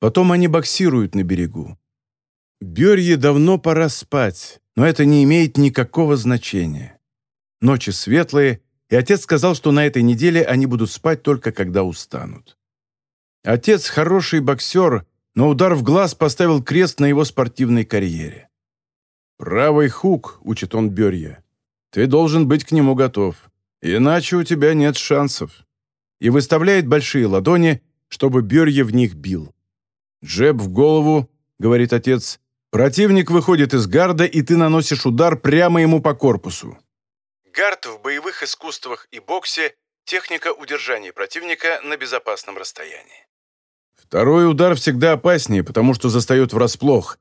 Потом они боксируют на берегу. Берье давно пора спать, но это не имеет никакого значения. Ночи светлые, и отец сказал, что на этой неделе они будут спать только когда устанут. Отец хороший боксер, но удар в глаз поставил крест на его спортивной карьере. «Правый хук», — учит он Берье, — «ты должен быть к нему готов, иначе у тебя нет шансов». И выставляет большие ладони, чтобы Берье в них бил. «Джеб в голову», — говорит отец, — «противник выходит из гарда, и ты наносишь удар прямо ему по корпусу». Гард в боевых искусствах и боксе – техника удержания противника на безопасном расстоянии. Второй удар всегда опаснее, потому что застает врасплох.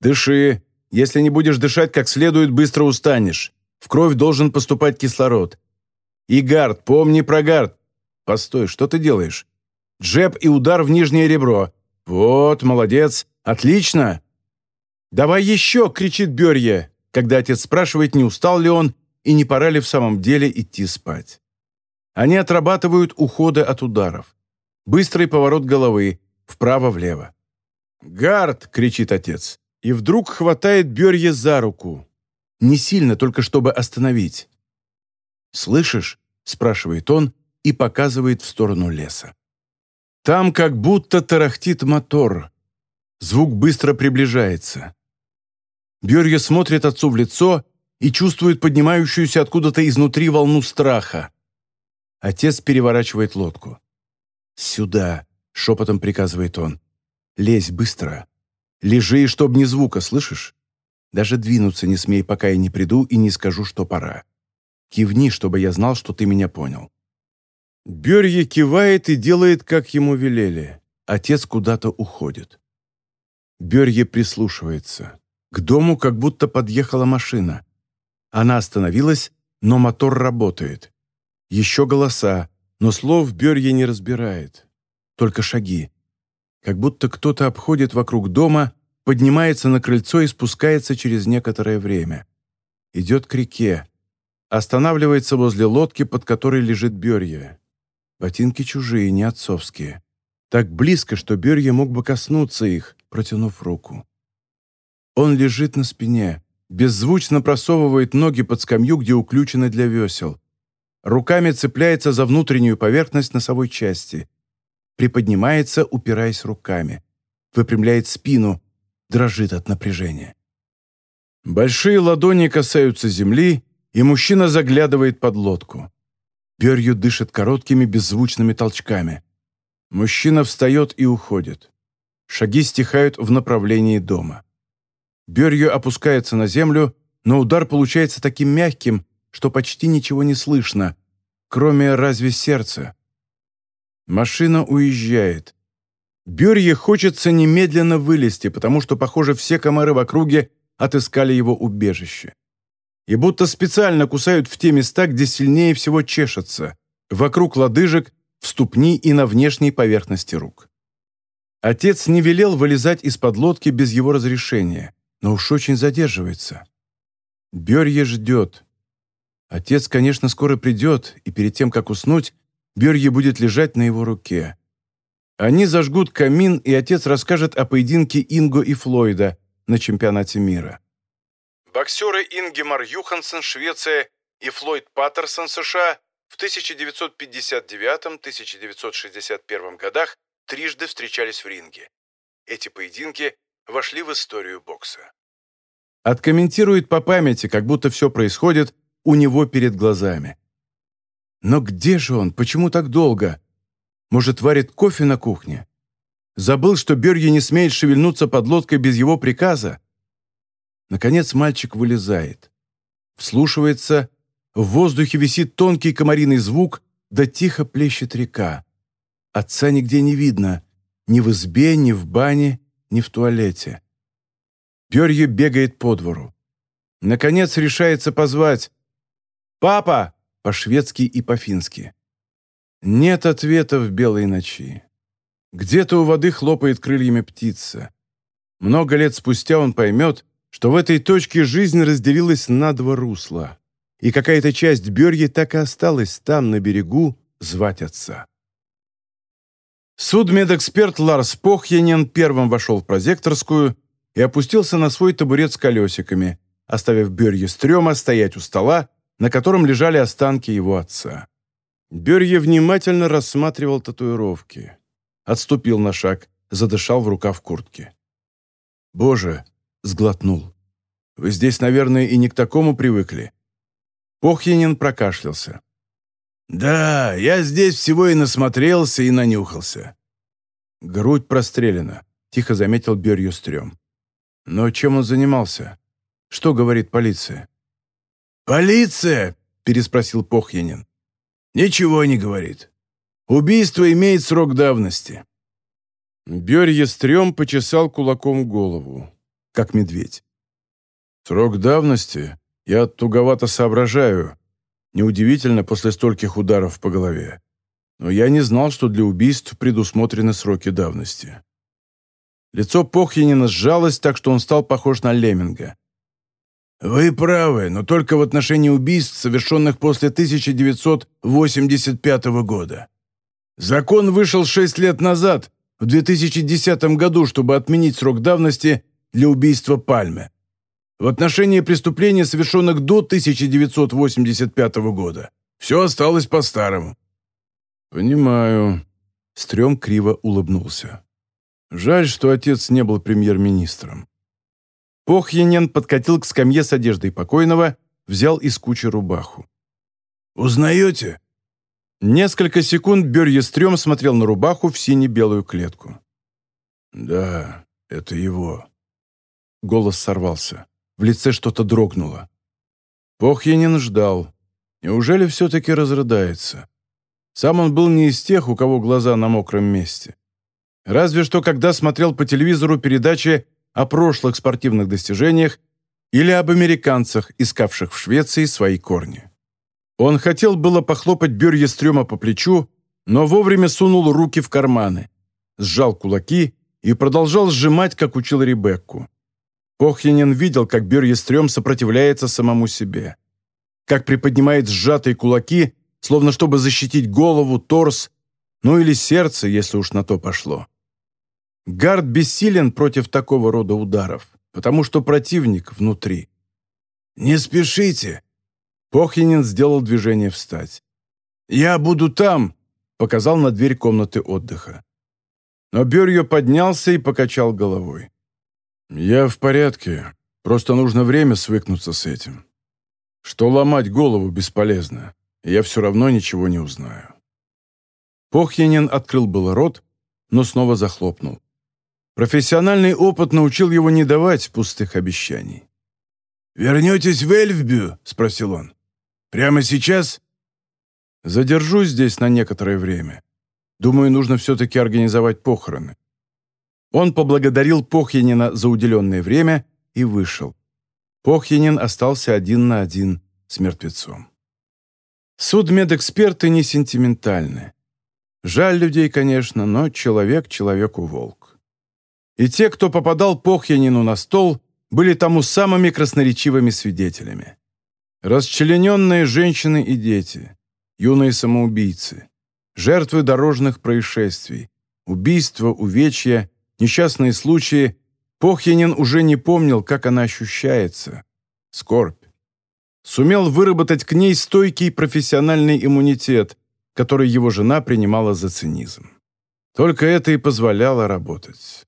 Дыши. Если не будешь дышать как следует, быстро устанешь. В кровь должен поступать кислород. И гард, помни про гард. Постой, что ты делаешь? Джеб и удар в нижнее ребро. Вот, молодец. Отлично. «Давай еще!» — кричит Берье, когда отец спрашивает, не устал ли он и не пора ли в самом деле идти спать. Они отрабатывают уходы от ударов. Быстрый поворот головы, вправо-влево. «Гард!» — кричит отец. И вдруг хватает Берье за руку. Не сильно, только чтобы остановить. «Слышишь?» — спрашивает он и показывает в сторону леса. Там как будто тарахтит мотор. Звук быстро приближается. Берье смотрит отцу в лицо и чувствует поднимающуюся откуда-то изнутри волну страха. Отец переворачивает лодку. «Сюда!» Шепотом приказывает он. «Лезь быстро. Лежи, чтоб ни звука, слышишь? Даже двинуться не смей, пока я не приду и не скажу, что пора. Кивни, чтобы я знал, что ты меня понял». Берье кивает и делает, как ему велели. Отец куда-то уходит. Берье прислушивается. К дому как будто подъехала машина. Она остановилась, но мотор работает. Еще голоса, но слов Берье не разбирает только шаги. Как будто кто-то обходит вокруг дома, поднимается на крыльцо и спускается через некоторое время. Идет к реке. Останавливается возле лодки, под которой лежит Берья. Ботинки чужие, не отцовские. Так близко, что Берья мог бы коснуться их, протянув руку. Он лежит на спине, беззвучно просовывает ноги под скамью, где уключены для весел. Руками цепляется за внутреннюю поверхность носовой части приподнимается, упираясь руками, выпрямляет спину, дрожит от напряжения. Большие ладони касаются земли, и мужчина заглядывает под лодку. Берью дышит короткими беззвучными толчками. Мужчина встает и уходит. Шаги стихают в направлении дома. Берью опускается на землю, но удар получается таким мягким, что почти ничего не слышно, кроме разве сердца, Машина уезжает. Берье хочется немедленно вылезти, потому что, похоже, все комары в округе отыскали его убежище. И будто специально кусают в те места, где сильнее всего чешется, вокруг лодыжек, в ступни и на внешней поверхности рук. Отец не велел вылезать из-под лодки без его разрешения, но уж очень задерживается. Берье ждет. Отец, конечно, скоро придет, и перед тем, как уснуть, Берье будет лежать на его руке. Они зажгут камин, и отец расскажет о поединке Инго и Флойда на чемпионате мира. Боксеры Ингемар Юхансен, Швеция, и Флойд Паттерсон, США, в 1959-1961 годах трижды встречались в ринге. Эти поединки вошли в историю бокса. Откомментирует по памяти, как будто все происходит у него перед глазами. Но где же он? Почему так долго? Может, варит кофе на кухне? Забыл, что Берги не смеет шевельнуться под лодкой без его приказа? Наконец мальчик вылезает. Вслушивается. В воздухе висит тонкий комариный звук, да тихо плещет река. Отца нигде не видно. Ни в избе, ни в бане, ни в туалете. Берье бегает по двору. Наконец решается позвать. «Папа!» по-шведски и по-фински. Нет ответа в белой ночи. Где-то у воды хлопает крыльями птица. Много лет спустя он поймет, что в этой точке жизнь разделилась на два русла, и какая-то часть Берьи так и осталась там, на берегу, звать отца. Судмедэксперт Ларс Похьянин первым вошел в прозекторскую и опустился на свой табурет с колесиками, оставив Берье Стрёма стоять у стола, на котором лежали останки его отца. Берье внимательно рассматривал татуировки. Отступил на шаг, задышал в рукав куртки. «Боже!» — сглотнул. «Вы здесь, наверное, и не к такому привыкли». Похьянин прокашлялся. «Да, я здесь всего и насмотрелся, и нанюхался». «Грудь прострелена», — тихо заметил Берью Стрём. «Но чем он занимался? Что говорит полиция?» «Полиция?» — переспросил Похьянин. «Ничего не говорит. Убийство имеет срок давности». Берье Стрём почесал кулаком голову, как медведь. «Срок давности? Я туговато соображаю. Неудивительно после стольких ударов по голове. Но я не знал, что для убийств предусмотрены сроки давности. Лицо Похьянина сжалось так, что он стал похож на лемминга. «Вы правы, но только в отношении убийств, совершенных после 1985 года. Закон вышел шесть лет назад, в 2010 году, чтобы отменить срок давности для убийства Пальме в отношении преступлений, совершенных до 1985 года. Все осталось по-старому». «Понимаю». Стрём криво улыбнулся. «Жаль, что отец не был премьер-министром». Похьянен подкатил к скамье с одеждой покойного, взял из кучи рубаху. «Узнаете?» Несколько секунд Берьестрём смотрел на рубаху в сине-белую клетку. «Да, это его». Голос сорвался. В лице что-то дрогнуло. Похьянин ждал. Неужели все-таки разрыдается? Сам он был не из тех, у кого глаза на мокром месте. Разве что, когда смотрел по телевизору передачи о прошлых спортивных достижениях или об американцах, искавших в Швеции свои корни. Он хотел было похлопать Бёрьестрёма по плечу, но вовремя сунул руки в карманы, сжал кулаки и продолжал сжимать, как учил Ребекку. Похьянин видел, как Бёрьестрём сопротивляется самому себе. Как приподнимает сжатые кулаки, словно чтобы защитить голову, торс, ну или сердце, если уж на то пошло. Гард бессилен против такого рода ударов, потому что противник внутри. «Не спешите!» Похьянин сделал движение встать. «Я буду там!» — показал на дверь комнаты отдыха. Но Бёрьё поднялся и покачал головой. «Я в порядке. Просто нужно время свыкнуться с этим. Что ломать голову бесполезно. Я все равно ничего не узнаю». Похьянин открыл было рот, но снова захлопнул. Профессиональный опыт научил его не давать пустых обещаний. «Вернетесь в Эльфбю?» — спросил он. «Прямо сейчас?» «Задержусь здесь на некоторое время. Думаю, нужно все-таки организовать похороны. Он поблагодарил Похьянина за уделенное время и вышел. Похьянин остался один на один с мертвецом. Судмедэксперты не сентиментальны. Жаль людей, конечно, но человек человеку волк. И те, кто попадал Похьянину на стол, были тому самыми красноречивыми свидетелями. Расчлененные женщины и дети, юные самоубийцы, жертвы дорожных происшествий, убийства, увечья несчастные случаи, Похьянин уже не помнил, как она ощущается. Скорбь. Сумел выработать к ней стойкий профессиональный иммунитет, который его жена принимала за цинизм. Только это и позволяло работать.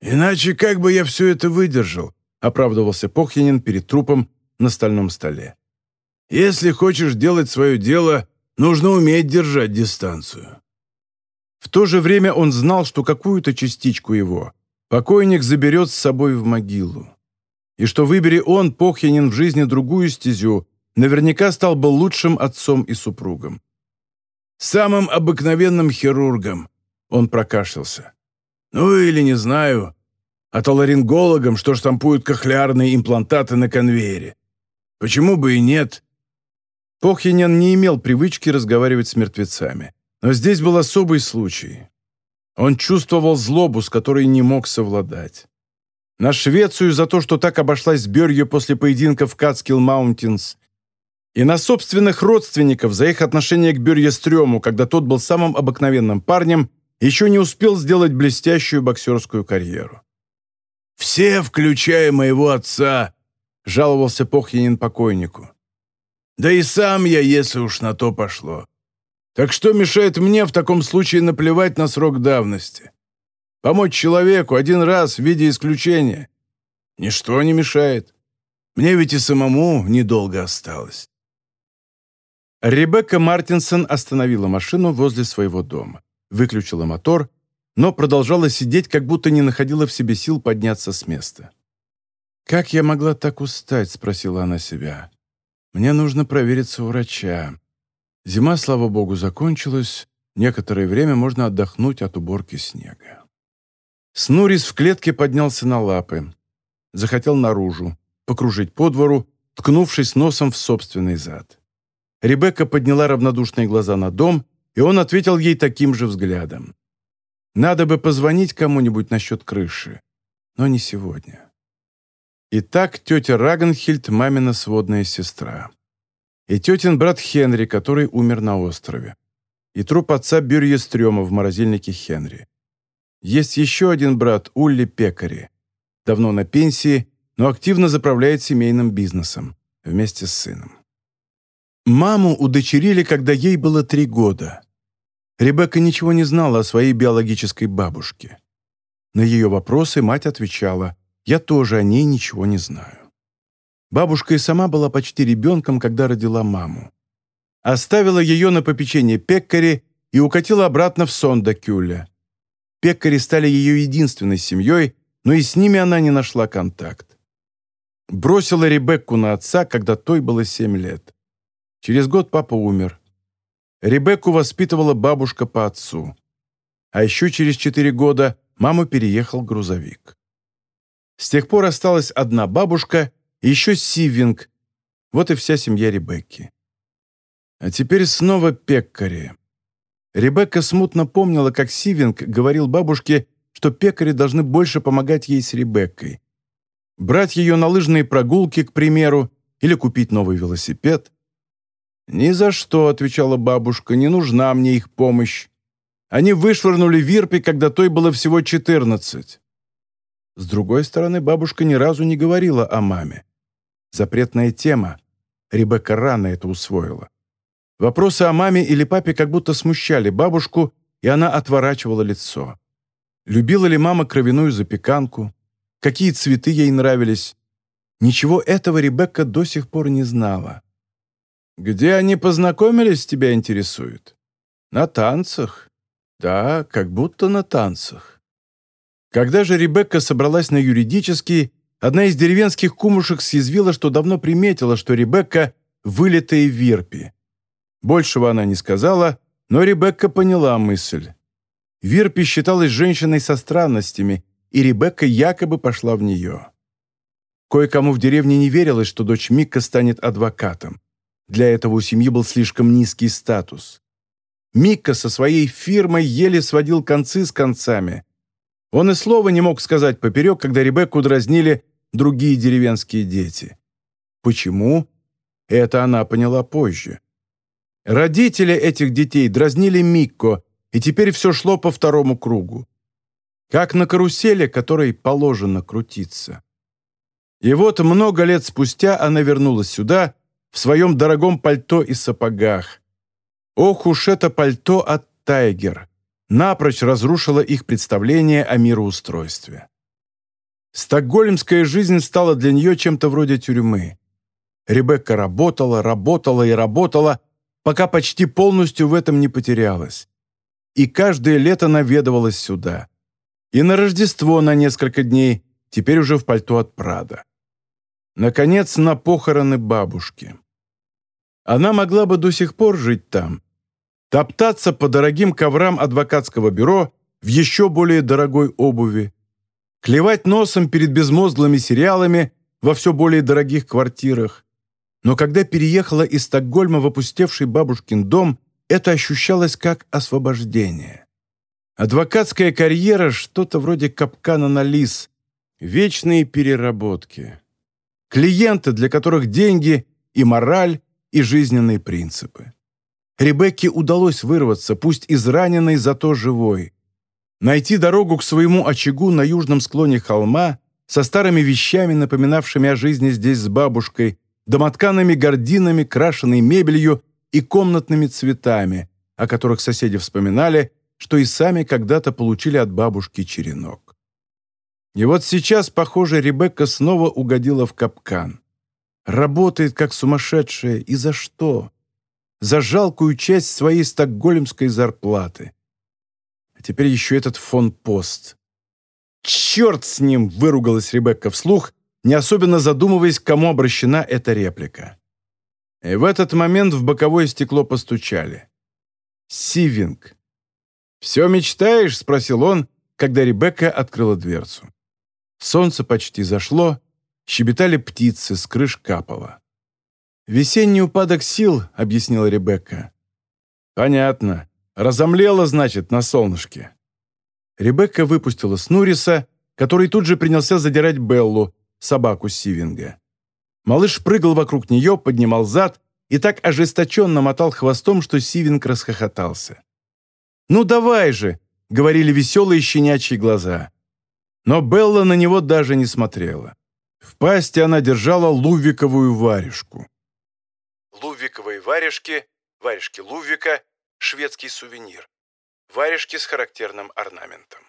«Иначе как бы я все это выдержал?» — оправдывался Похьянин перед трупом на стальном столе. «Если хочешь делать свое дело, нужно уметь держать дистанцию». В то же время он знал, что какую-то частичку его покойник заберет с собой в могилу. И что выбери он, Похьянин, в жизни другую стезю, наверняка стал бы лучшим отцом и супругом. «Самым обыкновенным хирургом», — он прокашлялся. «Ну или, не знаю, отоларингологом, что штампуют кохлеарные имплантаты на конвейере. Почему бы и нет?» Похьянин не имел привычки разговаривать с мертвецами. Но здесь был особый случай. Он чувствовал злобу, с которой не мог совладать. На Швецию за то, что так обошлась с Бёрье после поединка в Катскилл Маунтинс, и на собственных родственников за их отношение к Бёрье Стрёму, когда тот был самым обыкновенным парнем еще не успел сделать блестящую боксерскую карьеру. «Все, включая моего отца», — жаловался Похьянин покойнику. «Да и сам я, если уж на то пошло. Так что мешает мне в таком случае наплевать на срок давности? Помочь человеку один раз в виде исключения? Ничто не мешает. Мне ведь и самому недолго осталось». Ребекка Мартинсон остановила машину возле своего дома, выключила мотор, но продолжала сидеть, как будто не находила в себе сил подняться с места. «Как я могла так устать?» — спросила она себя. «Мне нужно провериться у врача. Зима, слава богу, закончилась. Некоторое время можно отдохнуть от уборки снега». Снурис в клетке поднялся на лапы. Захотел наружу, покружить по двору, ткнувшись носом в собственный зад. Ребекка подняла равнодушные глаза на дом, и он ответил ей таким же взглядом. «Надо бы позвонить кому-нибудь насчет крыши, но не сегодня». Итак, тетя Рагенхильд – мамина сводная сестра. И тетин брат Хенри, который умер на острове. И труп отца Бюрье Стрёма в морозильнике Хенри. Есть еще один брат, Улли Пекари. Давно на пенсии, но активно заправляет семейным бизнесом вместе с сыном. Маму удочерили, когда ей было три года. Ребекка ничего не знала о своей биологической бабушке. На ее вопросы мать отвечала, «Я тоже о ней ничего не знаю». Бабушка и сама была почти ребенком, когда родила маму. Оставила ее на попечение Пеккари и укатила обратно в Сондакюля. Пеккари стали ее единственной семьей, но и с ними она не нашла контакт. Бросила Ребекку на отца, когда той было семь лет. Через год папа умер. Ребекку воспитывала бабушка по отцу. А еще через четыре года маму переехал грузовик. С тех пор осталась одна бабушка еще Сивинг. Вот и вся семья Ребекки. А теперь снова пекари. Ребекка смутно помнила, как Сивинг говорил бабушке, что пекари должны больше помогать ей с Ребеккой. Брать ее на лыжные прогулки, к примеру, или купить новый велосипед. «Ни за что», — отвечала бабушка, — «не нужна мне их помощь. Они вышвырнули Вирпи, когда той было всего четырнадцать». С другой стороны, бабушка ни разу не говорила о маме. Запретная тема. Ребекка рано это усвоила. Вопросы о маме или папе как будто смущали бабушку, и она отворачивала лицо. Любила ли мама кровяную запеканку? Какие цветы ей нравились? Ничего этого Ребекка до сих пор не знала. Где они познакомились, тебя интересует? На танцах. Да, как будто на танцах. Когда же Ребекка собралась на юридический, одна из деревенских кумушек съязвила, что давно приметила, что Ребекка – вылитая Вирпи. Большего она не сказала, но Ребекка поняла мысль. Вирпи считалась женщиной со странностями, и Ребекка якобы пошла в нее. Кое-кому в деревне не верилось, что дочь Микка станет адвокатом. Для этого у семьи был слишком низкий статус. Микка со своей фирмой еле сводил концы с концами. Он и слова не мог сказать поперек, когда Ребекку дразнили другие деревенские дети. Почему? Это она поняла позже. Родители этих детей дразнили Микко, и теперь все шло по второму кругу. Как на карусели, которой положено крутиться. И вот много лет спустя она вернулась сюда в своем дорогом пальто и сапогах. Ох уж это пальто от Тайгер! Напрочь разрушило их представление о мироустройстве. Стокгольмская жизнь стала для нее чем-то вроде тюрьмы. Ребекка работала, работала и работала, пока почти полностью в этом не потерялась. И каждое лето наведывалась сюда. И на Рождество на несколько дней, теперь уже в пальто от Прада. Наконец, на похороны бабушки. Она могла бы до сих пор жить там, топтаться по дорогим коврам адвокатского бюро в еще более дорогой обуви, клевать носом перед безмозглыми сериалами во все более дорогих квартирах. Но когда переехала из Стокгольма в опустевший бабушкин дом, это ощущалось как освобождение. Адвокатская карьера – что-то вроде капкана на лис, вечные переработки. Клиенты, для которых деньги и мораль и жизненные принципы. Ребекке удалось вырваться, пусть израненной, зато живой. Найти дорогу к своему очагу на южном склоне холма со старыми вещами, напоминавшими о жизни здесь с бабушкой, домотканными гардинами, крашеной мебелью и комнатными цветами, о которых соседи вспоминали, что и сами когда-то получили от бабушки черенок. И вот сейчас, похоже, Ребекка снова угодила в капкан. Работает как сумасшедшая. И за что? За жалкую часть своей стокгольмской зарплаты. Теперь еще этот фон-пост. «Черт с ним!» — выругалась Ребекка вслух, не особенно задумываясь, к кому обращена эта реплика. И в этот момент в боковое стекло постучали. Сивинг. «Все мечтаешь?» — спросил он, когда Ребекка открыла дверцу. Солнце почти зашло, щебетали птицы, с крыш капало. «Весенний упадок сил», — объяснила Ребекка. «Понятно. Разомлела, значит, на солнышке». Ребекка выпустила Снуриса, который тут же принялся задирать Беллу, собаку Сивинга. Малыш прыгал вокруг нее, поднимал зад и так ожесточенно мотал хвостом, что Сивинг расхохотался. «Ну давай же!» — говорили веселые щенячьи глаза. Но Белла на него даже не смотрела. В пасти она держала лувиковую варежку. Лувиковые варежки, варежки Лувика, шведский сувенир. Варежки с характерным орнаментом.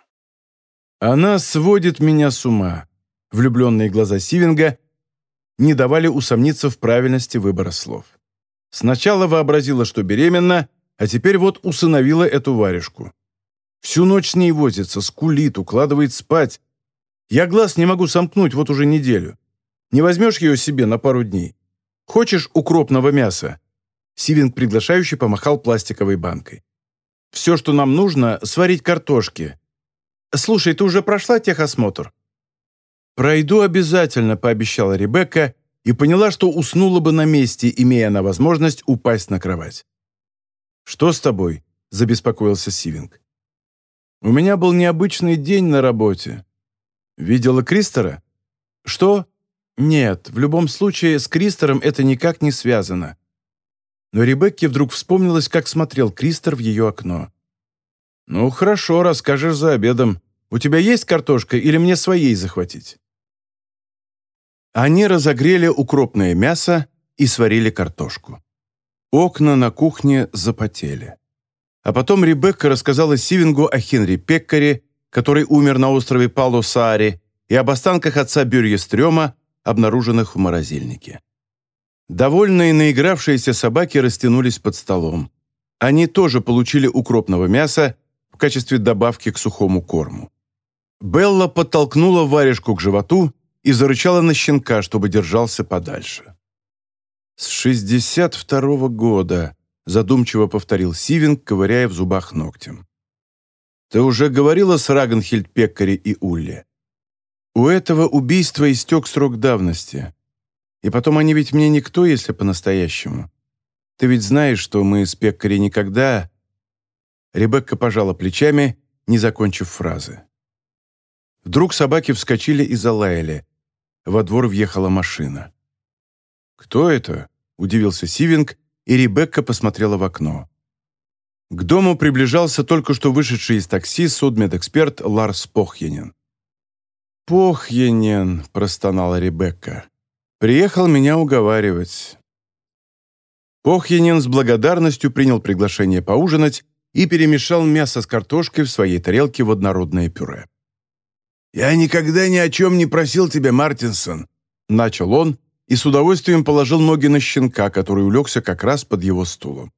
Она сводит меня с ума. Влюбленные глаза Сивинга не давали усомниться в правильности выбора слов. Сначала вообразила, что беременна, а теперь вот усыновила эту варежку. Всю ночь с ней возится, скулит, укладывает спать. Я глаз не могу сомкнуть вот уже неделю. Не возьмешь ее себе на пару дней? Хочешь укропного мяса?» Сивинг приглашающий помахал пластиковой банкой. «Все, что нам нужно, сварить картошки. Слушай, ты уже прошла техосмотр?» «Пройду обязательно», — пообещала Ребекка и поняла, что уснула бы на месте, имея она возможность упасть на кровать. «Что с тобой?» — забеспокоился Сивинг. «У меня был необычный день на работе. Видела Кристера?» «Что?» «Нет, в любом случае с Кристером это никак не связано». Но Ребекке вдруг вспомнилось, как смотрел Кристер в ее окно. «Ну, хорошо, расскажешь за обедом. У тебя есть картошка или мне своей захватить?» Они разогрели укропное мясо и сварили картошку. Окна на кухне запотели. А потом Ребекка рассказала Сивингу о Хенри Пеккаре, который умер на острове Палу-Сааре, и об останках отца Бюрье Стрёма, обнаруженных в морозильнике. Довольные наигравшиеся собаки растянулись под столом. Они тоже получили укропного мяса в качестве добавки к сухому корму. Белла подтолкнула варежку к животу и зарычала на щенка, чтобы держался подальше. «С 62-го года», — задумчиво повторил Сивинг, ковыряя в зубах ногтем. «Ты уже говорила с Рагенхильд Пеккари и Улле? У этого убийства истек срок давности. И потом они ведь мне никто, если по-настоящему. Ты ведь знаешь, что мы с Пеккари никогда...» Ребекка пожала плечами, не закончив фразы. Вдруг собаки вскочили и залаяли. Во двор въехала машина. «Кто это?» – удивился Сивинг, и Ребекка посмотрела в окно. К дому приближался только что вышедший из такси судмедэксперт Ларс Похьянин. «Похьянин», – простонала Ребекка, – «приехал меня уговаривать». Похьянин с благодарностью принял приглашение поужинать и перемешал мясо с картошкой в своей тарелке в однородное пюре. «Я никогда ни о чем не просил тебя, Мартинсон», — начал он и с удовольствием положил ноги на щенка, который улегся как раз под его стулом.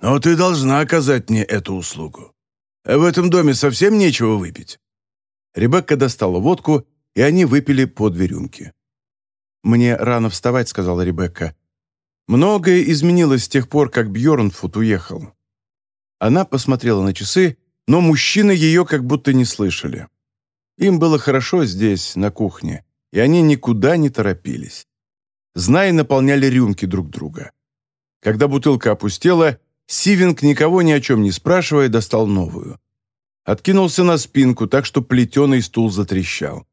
«Но ты должна оказать мне эту услугу. В этом доме совсем нечего выпить». Ребекка достала водку, и они выпили по две рюмки. «Мне рано вставать», — сказала Ребекка. «Многое изменилось с тех пор, как Бьернфут уехал». Она посмотрела на часы, но мужчины ее как будто не слышали. Им было хорошо здесь, на кухне, и они никуда не торопились. Знаи наполняли рюмки друг друга. Когда бутылка опустела, Сивинг, никого ни о чем не спрашивая, достал новую. Откинулся на спинку, так что плетеный стул затрещал.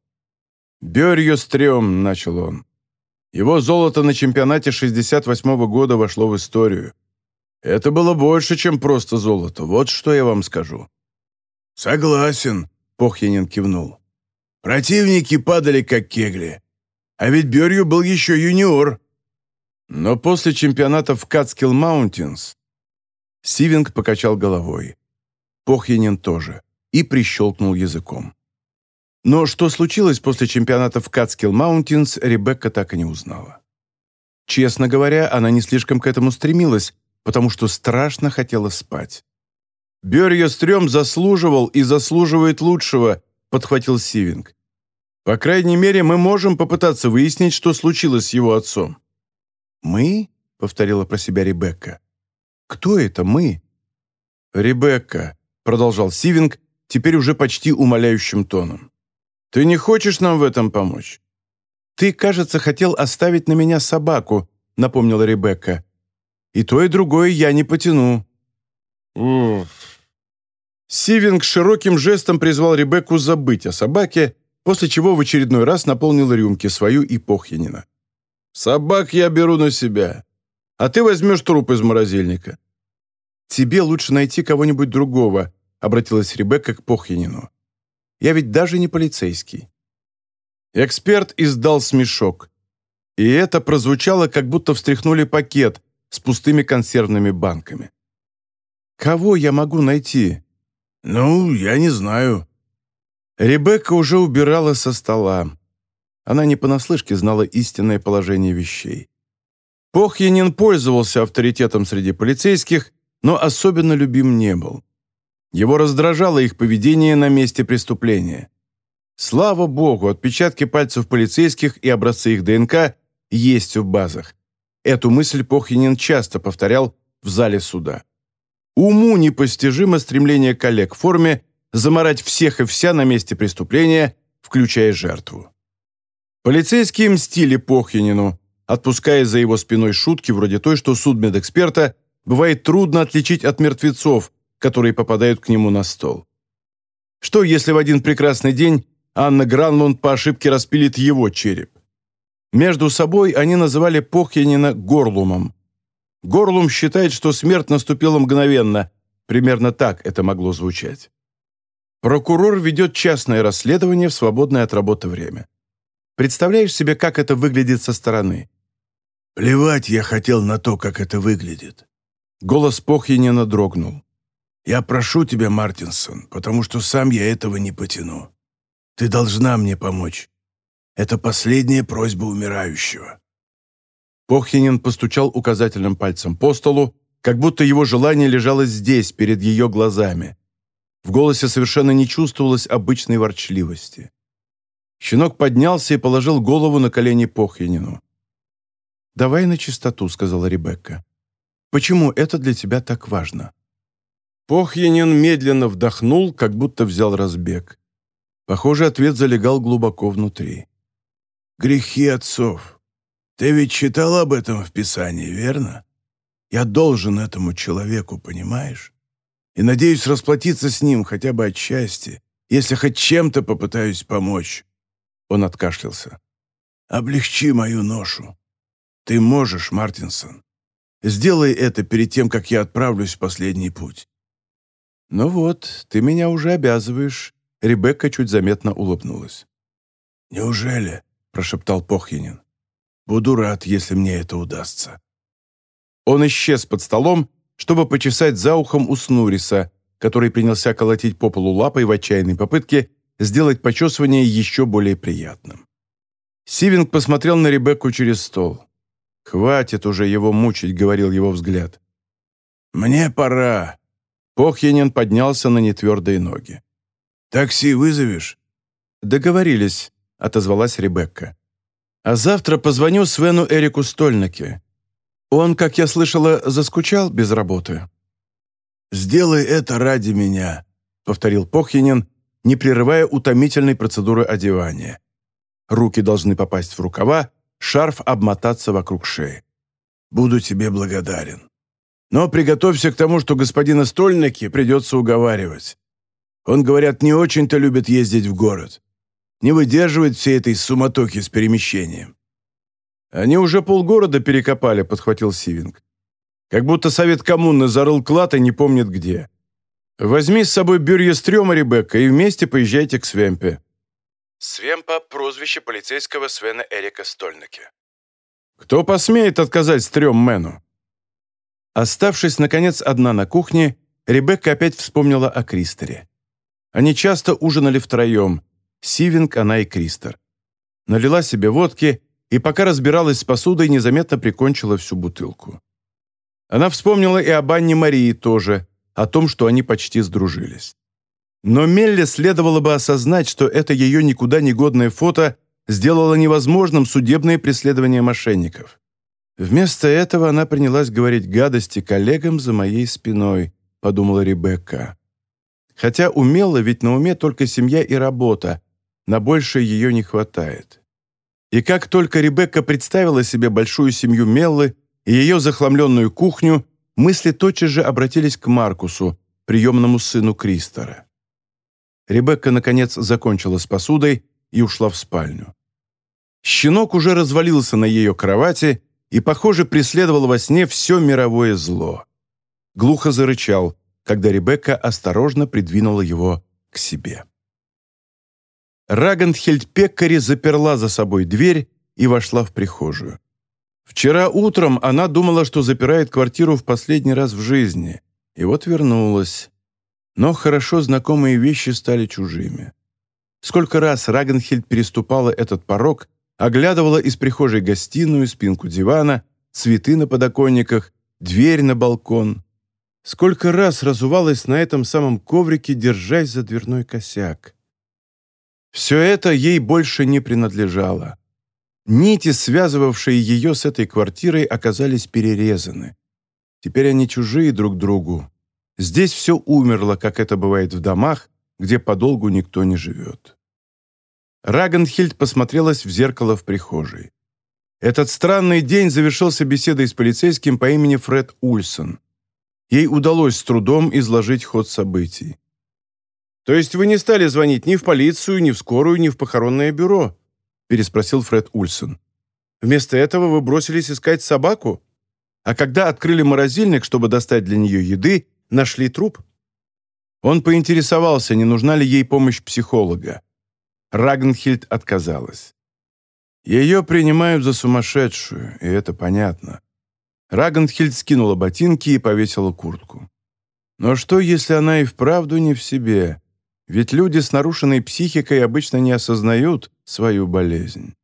«Бёрьё стрём», — начал он. Его золото на чемпионате 68-го года вошло в историю. Это было больше, чем просто золото, вот что я вам скажу. «Согласен», — Похьянин кивнул. «Противники падали, как кегли. А ведь Бёрье был еще юниор». Но после чемпионата в Катскилл Маунтинс Сивинг покачал головой. Похьянин тоже. И прищелкнул языком. Но что случилось после чемпионата в Катскилл Маунтинс, Ребекка так и не узнала. Честно говоря, она не слишком к этому стремилась, потому что страшно хотела спать. «Бёрье Стрём заслуживал и заслуживает лучшего», — подхватил Сивинг. «По крайней мере, мы можем попытаться выяснить, что случилось с его отцом». «Мы?» — повторила про себя Ребекка. «Кто это мы?» «Ребекка», — продолжал Сивинг, теперь уже почти умоляющим тоном. «Ты не хочешь нам в этом помочь?» «Ты, кажется, хотел оставить на меня собаку», — напомнила Ребекка. «И то, и другое я не потяну». «Уф». Сивинг широким жестом призвал Ребекку забыть о собаке, после чего в очередной раз наполнил рюмки свою и Похьянина. «Собак я беру на себя, а ты возьмешь труп из морозильника». «Тебе лучше найти кого-нибудь другого», — обратилась Ребекка к Похьянину. «Я ведь даже не полицейский». Эксперт издал смешок. И это прозвучало, как будто встряхнули пакет с пустыми консервными банками. «Кого я могу найти?» «Ну, я не знаю». Ребекка уже убирала со стола. Она не понаслышке знала истинное положение вещей. Похьянин пользовался авторитетом среди полицейских, но особенно любим не был. Его раздражало их поведение на месте преступления. Слава богу, отпечатки пальцев полицейских и образцы их ДНК есть в базах. Эту мысль Похьянин часто повторял в зале суда. Уму непостижимо стремление коллег в форме заморать всех и вся на месте преступления, включая жертву. Полицейские мстили Похьянину, отпуская за его спиной шутки вроде той, что судмедэксперта бывает трудно отличить от мертвецов, которые попадают к нему на стол. Что, если в один прекрасный день Анна Гранлунд по ошибке распилит его череп? Между собой они называли Похьянина Горлумом. Горлум считает, что смерть наступила мгновенно. Примерно так это могло звучать. Прокурор ведет частное расследование в свободное от работы время. Представляешь себе, как это выглядит со стороны? Плевать я хотел на то, как это выглядит. Голос Похьянина дрогнул. «Я прошу тебя, Мартинсон, потому что сам я этого не потяну. Ты должна мне помочь. Это последняя просьба умирающего». Похьянин постучал указательным пальцем по столу, как будто его желание лежало здесь, перед ее глазами. В голосе совершенно не чувствовалось обычной ворчливости. Щенок поднялся и положил голову на колени Похьянину. «Давай на чистоту», — сказала Ребекка. Почему это для тебя так важно?» Похьянин медленно вдохнул, как будто взял разбег. Похоже, ответ залегал глубоко внутри. «Грехи отцов. Ты ведь читал об этом в Писании, верно? Я должен этому человеку, понимаешь? И надеюсь расплатиться с ним хотя бы отчасти, если хоть чем-то попытаюсь помочь». Он откашлялся. «Облегчи мою ношу. Ты можешь, Мартинсон. Сделай это перед тем, как я отправлюсь в последний путь». «Ну вот, ты меня уже обязываешь», — Ребекка чуть заметно улыбнулась. «Неужели?» — прошептал Похьянин. «Буду рад, если мне это удастся». Он исчез под столом, чтобы почесать за ухом у Снуриса, который принялся колотить по полу лапой в отчаянной попытке сделать почесывание еще более приятным. Сивинг посмотрел на Ребекку через стол. «Хватит уже его мучить», — говорил его взгляд. «Мне пора». Похьянин поднялся на нетвердые ноги. «Такси вызовешь?» «Договорились», — отозвалась Ребекка. «А завтра позвоню Свену Эрику Стольнаке. Он, как я слышала, заскучал без работы». «Сделай это ради меня», — повторил Похьянин, не прерывая утомительной процедуры одевания. Руки должны попасть в рукава, шарф обмотаться вокруг шеи. «Буду тебе благодарен. Но приготовься к тому, что господина Стольники придется уговаривать. Он, говорят, не очень-то любит ездить в город. Не выдерживает всей этой суматохи с перемещением». «Они уже полгорода перекопали», — подхватил Сивинг. «Как будто совет коммуны зарыл клад и не помнит где. «Возьми с собой Бюрье Стрёма, Ребекка, и вместе поезжайте к Свемпе». Свемпа – прозвище полицейского Свена Эрика Стольнаке. «Кто посмеет отказать Стрёммену?» Оставшись, наконец, одна на кухне, Ребекка опять вспомнила о Кристере. Они часто ужинали втроем – Сивинг, она и Кристер. Налила себе водки и, пока разбиралась с посудой, незаметно прикончила всю бутылку. Она вспомнила и об Анне Марии тоже, о том, что они почти сдружились. Но Мелле следовало бы осознать, что это ее никуда не годное фото сделало невозможным судебное преследование мошенников. Вместо этого она принялась говорить гадости коллегам за моей спиной, подумала Ребекка. Хотя умела, ведь на уме только семья и работа, на большее ее не хватает. И как только Ребекка представила себе большую семью Меллы и ее захламленную кухню, мысли тотчас же обратились к Маркусу, приемному сыну Кристора. Ребекка, наконец, закончила с посудой и ушла в спальню. Щенок уже развалился на ее кровати и, похоже, преследовал во сне все мировое зло. Глухо зарычал, когда Ребекка осторожно придвинула его к себе. Рагандхельд Пеккари заперла за собой дверь и вошла в прихожую. Вчера утром она думала, что запирает квартиру в последний раз в жизни, и вот вернулась. Но хорошо знакомые вещи стали чужими. Сколько раз Рагенхельд переступала этот порог, оглядывала из прихожей гостиную, спинку дивана, цветы на подоконниках, дверь на балкон. Сколько раз разувалась на этом самом коврике, держась за дверной косяк. Все это ей больше не принадлежало. Нити, связывавшие ее с этой квартирой, оказались перерезаны. Теперь они чужие друг другу. Здесь все умерло, как это бывает в домах, где подолгу никто не живет. Рагенхильд посмотрелась в зеркало в прихожей. Этот странный день завершился беседой с полицейским по имени Фред Ульсон. Ей удалось с трудом изложить ход событий. «То есть вы не стали звонить ни в полицию, ни в скорую, ни в похоронное бюро?» переспросил Фред Ульсон. «Вместо этого вы бросились искать собаку? А когда открыли морозильник, чтобы достать для нее еды, нашли труп?» Он поинтересовался, не нужна ли ей помощь психолога. Рагнхильд отказалась. Ее принимают за сумасшедшую, и это понятно. Рагнхильд скинула ботинки и повесила куртку. Но что, если она и вправду не в себе? Ведь люди с нарушенной психикой обычно не осознают свою болезнь.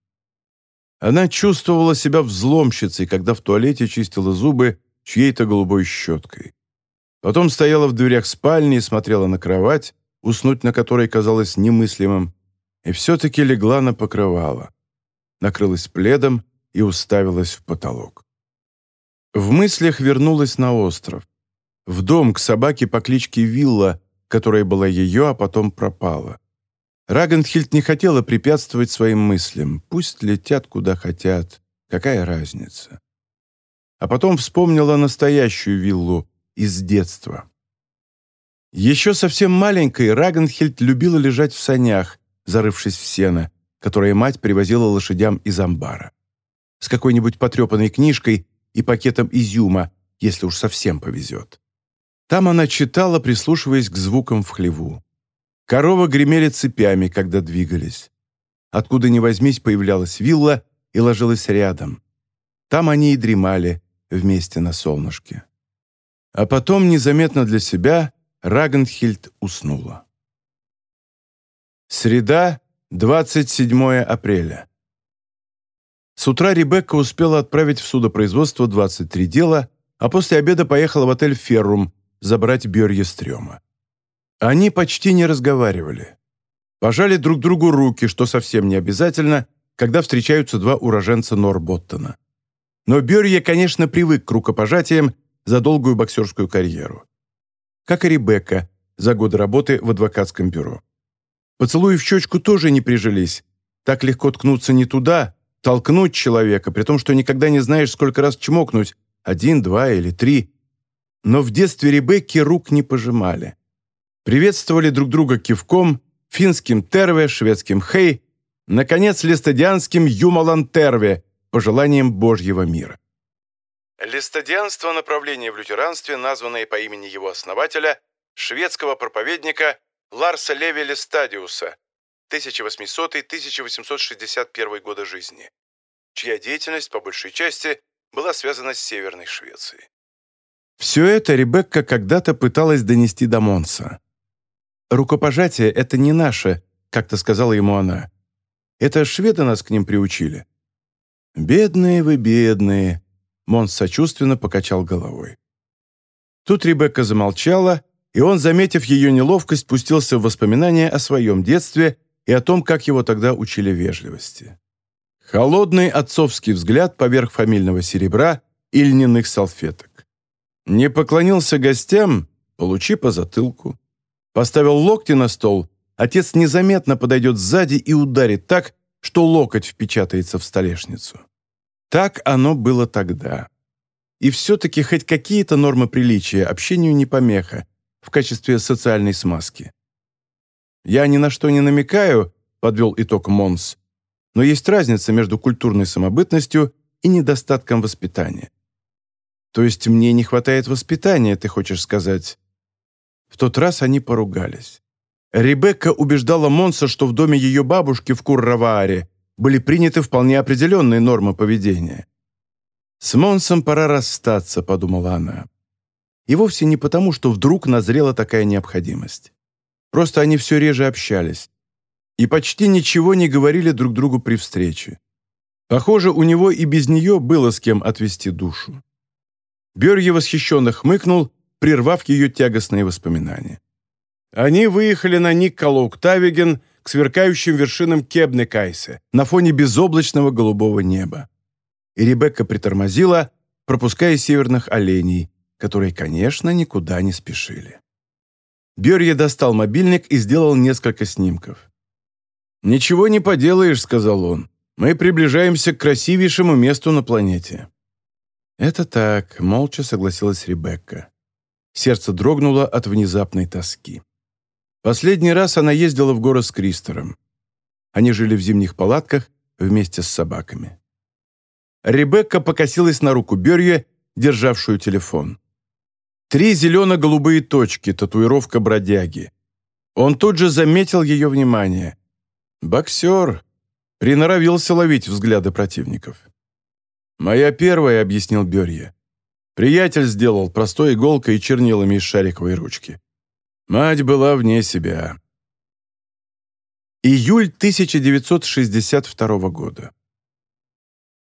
Она чувствовала себя взломщицей, когда в туалете чистила зубы чьей-то голубой щеткой. Потом стояла в дверях спальни и смотрела на кровать, уснуть на которой казалось немыслимым, и все-таки легла на покрывало. Накрылась пледом и уставилась в потолок. В мыслях вернулась на остров. В дом к собаке по кличке Вилла, которая была ее, а потом пропала. Рагенхильд не хотела препятствовать своим мыслям. Пусть летят куда хотят. Какая разница? А потом вспомнила настоящую виллу из детства. Еще совсем маленькой Рагенхильд любила лежать в санях, зарывшись в сено, которое мать привозила лошадям из амбара. С какой-нибудь потрепанной книжкой и пакетом изюма, если уж совсем повезет. Там она читала, прислушиваясь к звукам в хлеву. Коровы гремели цепями, когда двигались. Откуда ни возьмись, появлялась вилла и ложилась рядом. Там они и дремали вместе на солнышке. А потом, незаметно для себя, Рагенхильд уснула. Среда, 27 апреля. С утра Ребекка успела отправить в судопроизводство 23 дела, а после обеда поехала в отель «Феррум» забрать Бёрье Стрёма. Они почти не разговаривали. Пожали друг другу руки, что совсем не обязательно, когда встречаются два уроженца Норботтона. Но Бёрье, конечно, привык к рукопожатиям за долгую боксерскую карьеру. Как и Ребекка за годы работы в адвокатском бюро. Поцелуи в щечку тоже не прижились. Так легко ткнуться не туда, толкнуть человека, при том, что никогда не знаешь, сколько раз чмокнуть, один, два или три. Но в детстве Ребекки рук не пожимали. Приветствовали друг друга кивком, финским терве, шведским хей, наконец, листодианским юмалан терве, пожеланием Божьего мира. Листодианство – направление в лютеранстве, названное по имени его основателя, шведского проповедника Ларса Левеля Стадиуса, 1800-1861 года жизни, чья деятельность, по большей части, была связана с Северной Швецией. Все это Ребекка когда-то пыталась донести до Монса. «Рукопожатие — это не наше», — как-то сказала ему она. «Это шведы нас к ним приучили». «Бедные вы, бедные», — Монс сочувственно покачал головой. Тут Ребекка замолчала, и он, заметив ее неловкость, пустился в воспоминания о своем детстве и о том, как его тогда учили вежливости. Холодный отцовский взгляд поверх фамильного серебра и льняных салфеток. Не поклонился гостям, получи по затылку. Поставил локти на стол, отец незаметно подойдет сзади и ударит так, что локоть впечатается в столешницу. Так оно было тогда. И все-таки хоть какие-то нормы приличия общению не помеха в качестве социальной смазки. «Я ни на что не намекаю», — подвел итог Монс, но есть разница между культурной самобытностью и недостатком воспитания. То есть мне не хватает воспитания, ты хочешь сказать? В тот раз они поругались. Ребекка убеждала Монса, что в доме ее бабушки в Курравааре были приняты вполне определенные нормы поведения. «С Монсом пора расстаться», — подумала она. И вовсе не потому, что вдруг назрела такая необходимость. Просто они все реже общались и почти ничего не говорили друг другу при встрече. Похоже, у него и без нее было с кем отвести душу. Берье восхищенно хмыкнул, прервав ее тягостные воспоминания. Они выехали на Никколоук-Тавиген к сверкающим вершинам Кебне-Кайсе на фоне безоблачного голубого неба и Ребекка притормозила, пропуская северных оленей, которые, конечно, никуда не спешили. Берье достал мобильник и сделал несколько снимков. «Ничего не поделаешь», — сказал он. «Мы приближаемся к красивейшему месту на планете». «Это так», — молча согласилась Ребекка. Сердце дрогнуло от внезапной тоски. Последний раз она ездила в город с Кристором. Они жили в зимних палатках вместе с собаками. Ребекка покосилась на руку Берье, державшую телефон. Три зелено-голубые точки, татуировка бродяги. Он тут же заметил ее внимание. Боксер. Приноровился ловить взгляды противников. «Моя первая», — объяснил Берье. Приятель сделал простой иголкой и чернилами из шариковой ручки. Мать была вне себя. Июль 1962 года.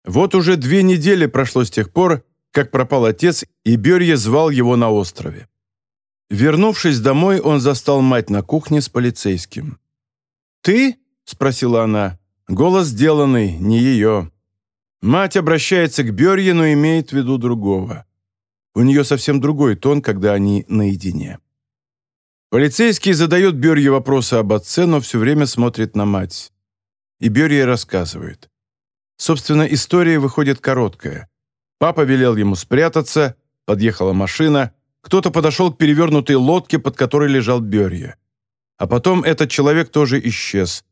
Вот уже две недели прошло с тех пор, как пропал отец, и Берье звал его на острове. Вернувшись домой, он застал мать на кухне с полицейским. «Ты?» — спросила она. Голос сделанный, не ее. Мать обращается к Берье, но имеет в виду другого. У нее совсем другой тон, когда они наедине. Полицейский задает Берье вопросы об отце, но все время смотрит на мать. И Берье рассказывает. Собственно, история выходит короткая. Папа велел ему спрятаться, подъехала машина, кто-то подошел к перевернутой лодке, под которой лежал Берья. А потом этот человек тоже исчез.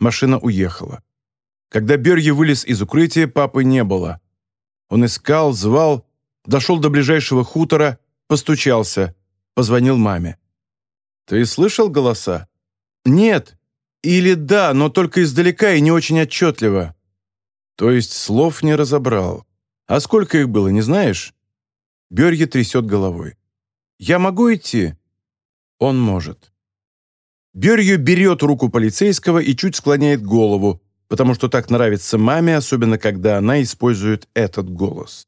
Машина уехала. Когда Берья вылез из укрытия, папы не было. Он искал, звал, дошел до ближайшего хутора, постучался, позвонил маме. «Ты слышал голоса?» «Нет. Или да, но только издалека и не очень отчетливо». То есть слов не разобрал. А сколько их было, не знаешь? Берье трясет головой. «Я могу идти?» Он может. Берью берет руку полицейского и чуть склоняет голову, потому что так нравится маме, особенно когда она использует этот голос.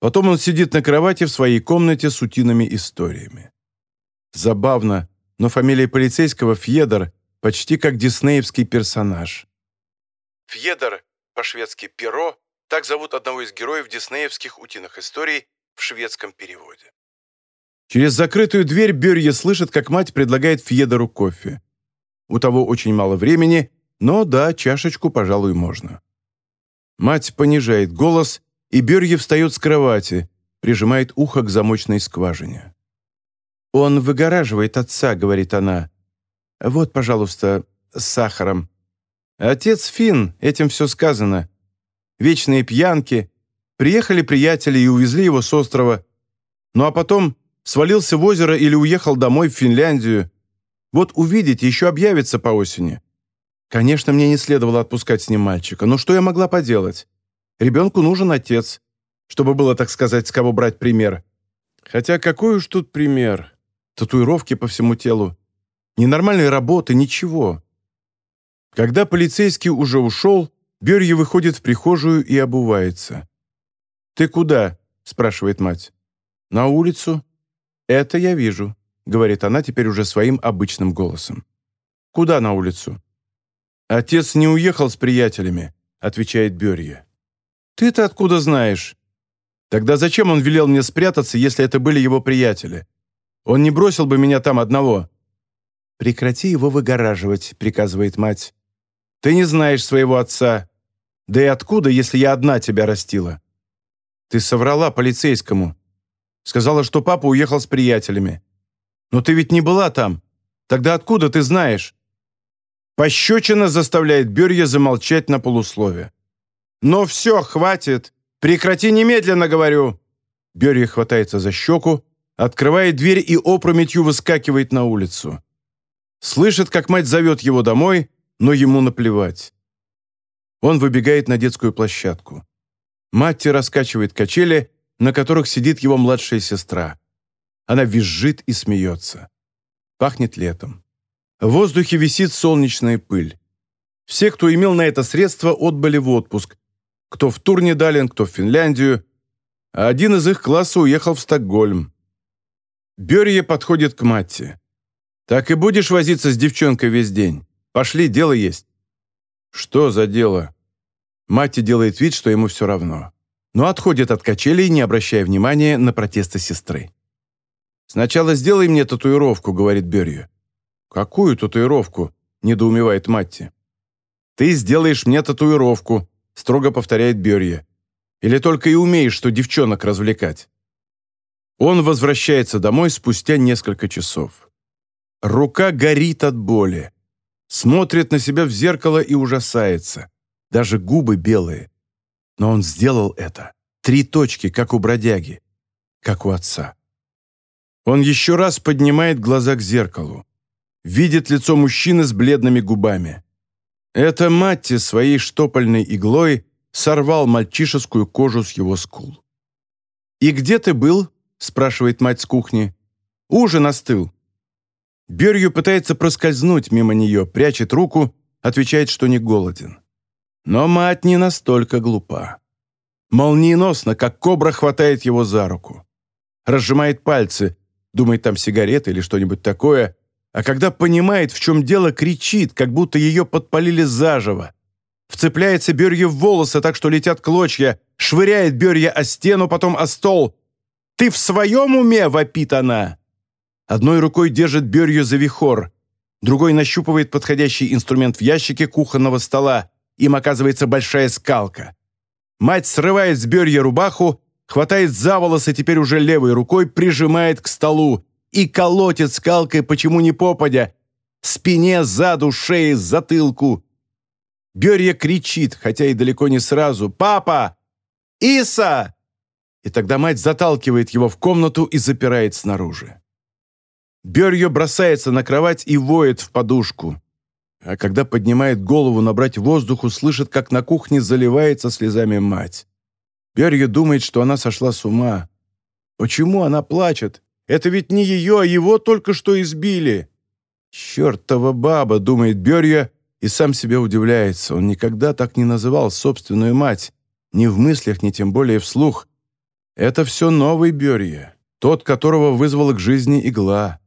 Потом он сидит на кровати в своей комнате с утиными историями. Забавно, но фамилия полицейского Фьедор почти как диснеевский персонаж. Фьедор по-шведски «перо», так зовут одного из героев диснеевских утиных историй в шведском переводе. Через закрытую дверь Берье слышит, как мать предлагает Фьедору кофе. У того очень мало времени, но да, чашечку, пожалуй, можно. Мать понижает голос, и Берье встает с кровати, прижимает ухо к замочной скважине. «Он выгораживает отца», — говорит она. «Вот, пожалуйста, с сахаром. Отец Фин, этим все сказано. Вечные пьянки. Приехали приятели и увезли его с острова. Ну а потом свалился в озеро или уехал домой в Финляндию. Вот увидите, еще объявится по осени. Конечно, мне не следовало отпускать с ним мальчика, но что я могла поделать? Ребенку нужен отец, чтобы было, так сказать, с кого брать пример. Хотя какой уж тут пример? Татуировки по всему телу. Ненормальной работы, ничего. Когда полицейский уже ушел, Берье выходит в прихожую и обувается. «Ты куда?» – спрашивает мать. «На улицу». «Это я вижу», – говорит она теперь уже своим обычным голосом. «Куда на улицу?» «Отец не уехал с приятелями», — отвечает Берье. «Ты-то откуда знаешь?» «Тогда зачем он велел мне спрятаться, если это были его приятели? Он не бросил бы меня там одного». «Прекрати его выгораживать», — приказывает мать. «Ты не знаешь своего отца. Да и откуда, если я одна тебя растила?» «Ты соврала полицейскому. Сказала, что папа уехал с приятелями. Но ты ведь не была там. Тогда откуда ты знаешь?» Пощечина заставляет Берья замолчать на полуслове. «Но все, хватит! Прекрати немедленно, говорю!» Берья хватается за щеку, открывает дверь и опрометью выскакивает на улицу. Слышит, как мать зовет его домой, но ему наплевать. Он выбегает на детскую площадку. Матти раскачивает качели, на которых сидит его младшая сестра. Она визжит и смеется. Пахнет летом. В воздухе висит солнечная пыль. Все, кто имел на это средство, отбыли в отпуск. Кто в Турнедален, кто в Финляндию. А один из их класса уехал в Стокгольм. Берье подходит к Матте. «Так и будешь возиться с девчонкой весь день? Пошли, дело есть». «Что за дело?» Матти делает вид, что ему все равно. Но отходит от качелей, не обращая внимания на протесты сестры. «Сначала сделай мне татуировку», — говорит Берье. «Какую татуировку?» – недоумевает Матти. «Ты сделаешь мне татуировку», – строго повторяет Берье. «Или только и умеешь, что девчонок развлекать?» Он возвращается домой спустя несколько часов. Рука горит от боли. Смотрит на себя в зеркало и ужасается. Даже губы белые. Но он сделал это. Три точки, как у бродяги. Как у отца. Он еще раз поднимает глаза к зеркалу видит лицо мужчины с бледными губами. Это Матти своей штопольной иглой сорвал мальчишескую кожу с его скул. «И где ты был?» – спрашивает мать с кухни. «Ужин остыл». Берью пытается проскользнуть мимо нее, прячет руку, отвечает, что не голоден. Но мать не настолько глупа. Молниеносно, как кобра, хватает его за руку. Разжимает пальцы, думает там сигареты или что-нибудь такое, а когда понимает, в чем дело, кричит, как будто ее подпалили заживо. Вцепляется Берье в волосы, так что летят клочья, швыряет Берье о стену, потом о стол. «Ты в своем уме?» — вопит она. Одной рукой держит Берью за вихор, другой нащупывает подходящий инструмент в ящике кухонного стола. Им оказывается большая скалка. Мать срывает с Берья рубаху, хватает за волосы теперь уже левой рукой, прижимает к столу и колотит скалкой, почему не попадя, спине, заду, шее, затылку. Берья кричит, хотя и далеко не сразу. «Папа! Иса!» И тогда мать заталкивает его в комнату и запирает снаружи. Берье бросается на кровать и воет в подушку. А когда поднимает голову набрать воздуху, слышит, как на кухне заливается слезами мать. Берье думает, что она сошла с ума. Почему она плачет? Это ведь не ее, а его только что избили. Чертова баба, думает Берья, и сам себе удивляется. Он никогда так не называл собственную мать. Ни в мыслях, ни тем более вслух. Это все новый Берья, тот, которого вызвала к жизни игла.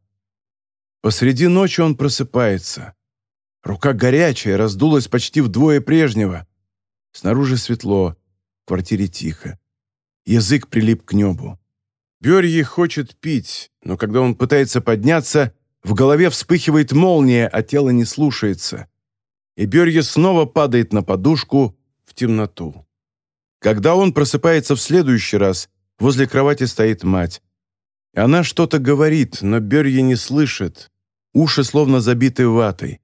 Посреди ночи он просыпается. Рука горячая, раздулась почти вдвое прежнего. Снаружи светло, в квартире тихо. Язык прилип к небу. Берье хочет пить, но когда он пытается подняться, в голове вспыхивает молния, а тело не слушается. И Берье снова падает на подушку в темноту. Когда он просыпается в следующий раз, возле кровати стоит мать. Она что-то говорит, но Берье не слышит. Уши словно забиты ватой.